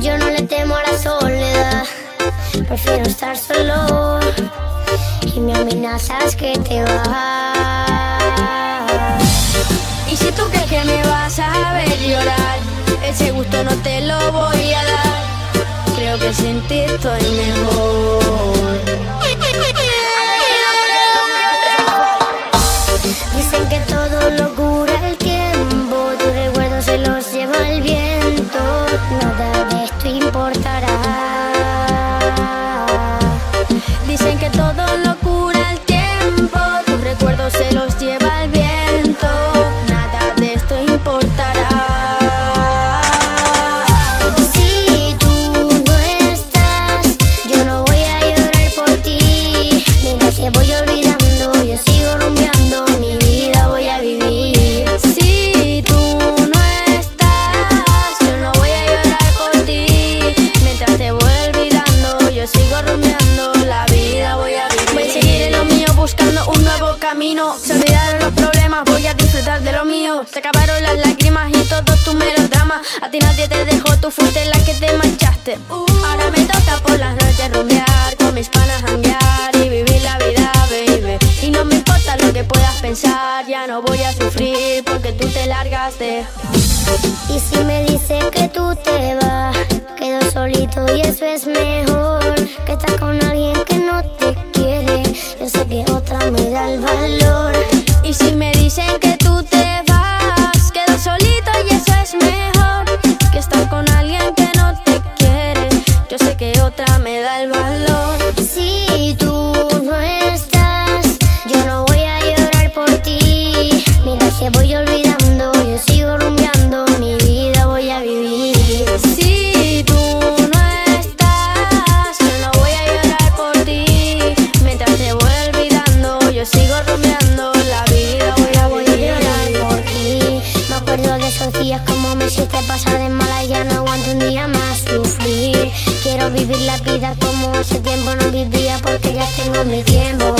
Yo no le temo a la soledad, prefiero estar solo. Y me amenazas que te vas. Y si tú crees que me vas a ver llorar, ese gusto no te lo voy a dar. Creo que sin ti estoy mejor. Dicen que todo la vida voy a vivir. Voy a seguir en lo mío buscando un nuevo camino. Se olvidaron los problemas, voy a disfrutar de lo mío. Se acabaron las lágrimas y todos tus melodramas. A ti nadie te dejó, tú fuiste la que te manchaste. Ahora me toca por las noches rumbear, con mis panas janguear y vivir la vida, baby. Y no me importa lo que puedas pensar, ya no voy a sufrir porque tú te largaste. Y si me dicen que tú te vas, y eso es mejor. Que estás con alguien que no te quiere, yo sé que otra me da el valor. Y si me dicen que tú te vas, quedo solito y eso es mejor que estar con alguien que no te quiere. Yo sé que otra me da el valor. Si tú no estás, yo no voy a llorar por ti. Mientras te voy olvidando, yo sigo rumbeando, mi vida voy a vivir. Pasar de mala, ya no aguanto un día más sufrir. Quiero vivir la vida como hace tiempo no vivía porque ya tengo mi tiempo